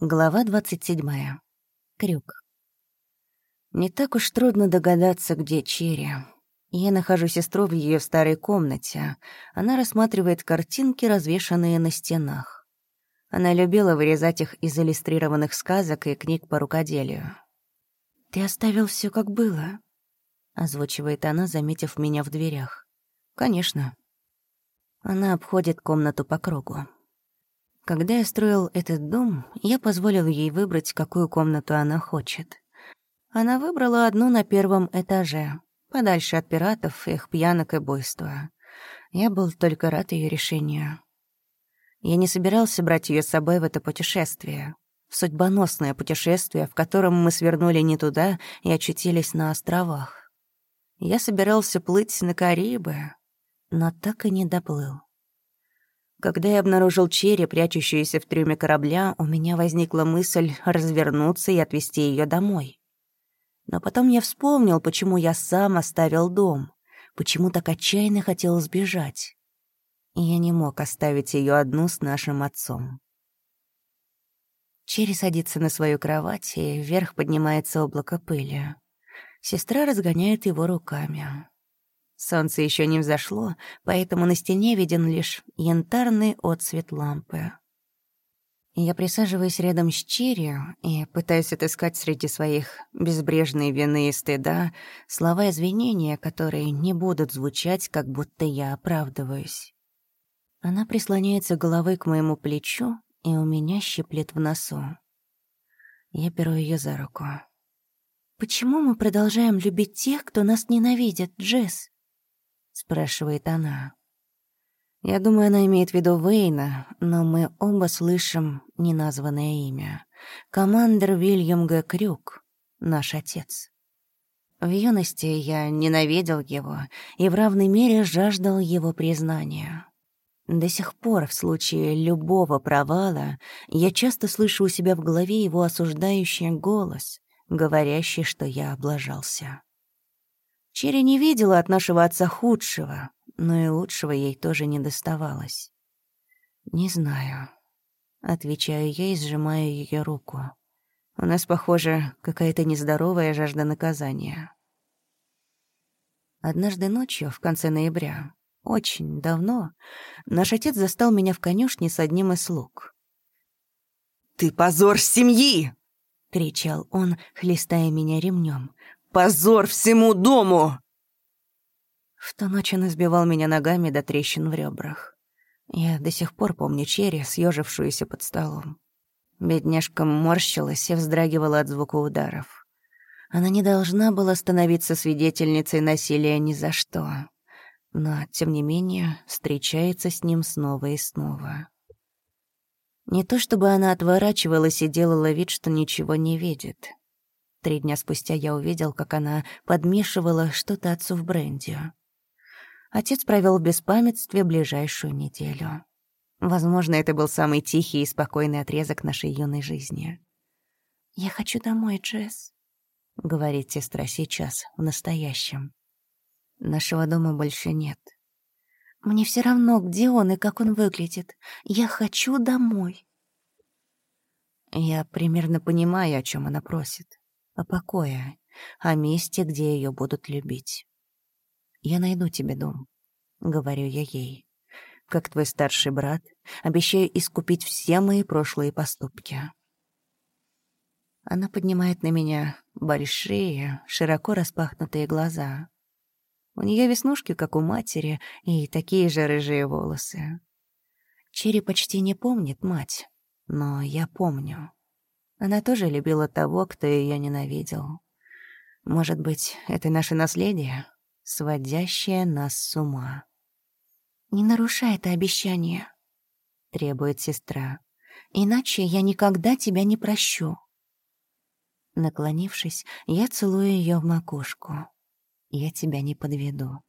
Глава 27. Крюк. Не так уж трудно догадаться, где Черри. Я нахожу сестру в ее старой комнате. Она рассматривает картинки, развешанные на стенах. Она любила вырезать их из иллюстрированных сказок и книг по рукоделию. «Ты оставил все как было?» — озвучивает она, заметив меня в дверях. «Конечно». Она обходит комнату по кругу. Когда я строил этот дом, я позволил ей выбрать, какую комнату она хочет. Она выбрала одну на первом этаже, подальше от пиратов, их пьянок и буйства. Я был только рад ее решению. Я не собирался брать ее с собой в это путешествие. В судьбоносное путешествие, в котором мы свернули не туда и очутились на островах. Я собирался плыть на Карибы, но так и не доплыл. Когда я обнаружил черри, прячущуюся в трюме корабля, у меня возникла мысль развернуться и отвезти ее домой. Но потом я вспомнил, почему я сам оставил дом, почему так отчаянно хотел сбежать. И я не мог оставить ее одну с нашим отцом. Черри садится на свою кровать, и вверх поднимается облако пыли. Сестра разгоняет его руками. Солнце еще не взошло, поэтому на стене виден лишь янтарный отсвет лампы. Я присаживаюсь рядом с Черри и пытаюсь отыскать среди своих безбрежной вины и стыда слова извинения, которые не будут звучать, как будто я оправдываюсь. Она прислоняется головой к моему плечу, и у меня щиплет в носу. Я беру ее за руку. «Почему мы продолжаем любить тех, кто нас ненавидит, Джесс?» Спрашивает она. Я думаю, она имеет в виду Вейна, но мы оба слышим неназванное имя. Командер Вильям Г. Крюк, наш отец. В юности я ненавидел его и в равной мере жаждал его признания. До сих пор в случае любого провала я часто слышу у себя в голове его осуждающий голос, говорящий, что я облажался. Черри не видела от нашего отца худшего, но и лучшего ей тоже не доставалось. «Не знаю», — отвечаю я и сжимаю ее руку. «У нас, похоже, какая-то нездоровая жажда наказания». Однажды ночью, в конце ноября, очень давно, наш отец застал меня в конюшне с одним из слуг. «Ты позор семьи!» — кричал он, хлестая меня ремнем. Позор всему дому!» В ту ночь он избивал меня ногами до трещин в ребрах. Я до сих пор помню Черри, съежившуюся под столом. Бедняжка морщилась и вздрагивала от звука ударов. Она не должна была становиться свидетельницей насилия ни за что. Но, тем не менее, встречается с ним снова и снова. Не то чтобы она отворачивалась и делала вид, что ничего не видит. Три дня спустя я увидел, как она подмешивала что-то отцу в бренди. Отец провел в беспамятстве ближайшую неделю. Возможно, это был самый тихий и спокойный отрезок нашей юной жизни. «Я хочу домой, Джесс», — говорит сестра сейчас, в настоящем. «Нашего дома больше нет». «Мне все равно, где он и как он выглядит. Я хочу домой». Я примерно понимаю, о чем она просит о покое, о месте, где ее будут любить. «Я найду тебе дом», — говорю я ей. «Как твой старший брат, обещаю искупить все мои прошлые поступки». Она поднимает на меня большие, широко распахнутые глаза. У нее веснушки, как у матери, и такие же рыжие волосы. Черри почти не помнит мать, но я помню. Она тоже любила того, кто ее ненавидел. Может быть, это наше наследие, сводящее нас с ума. «Не нарушай это обещание», — требует сестра. «Иначе я никогда тебя не прощу». Наклонившись, я целую ее в макушку. «Я тебя не подведу».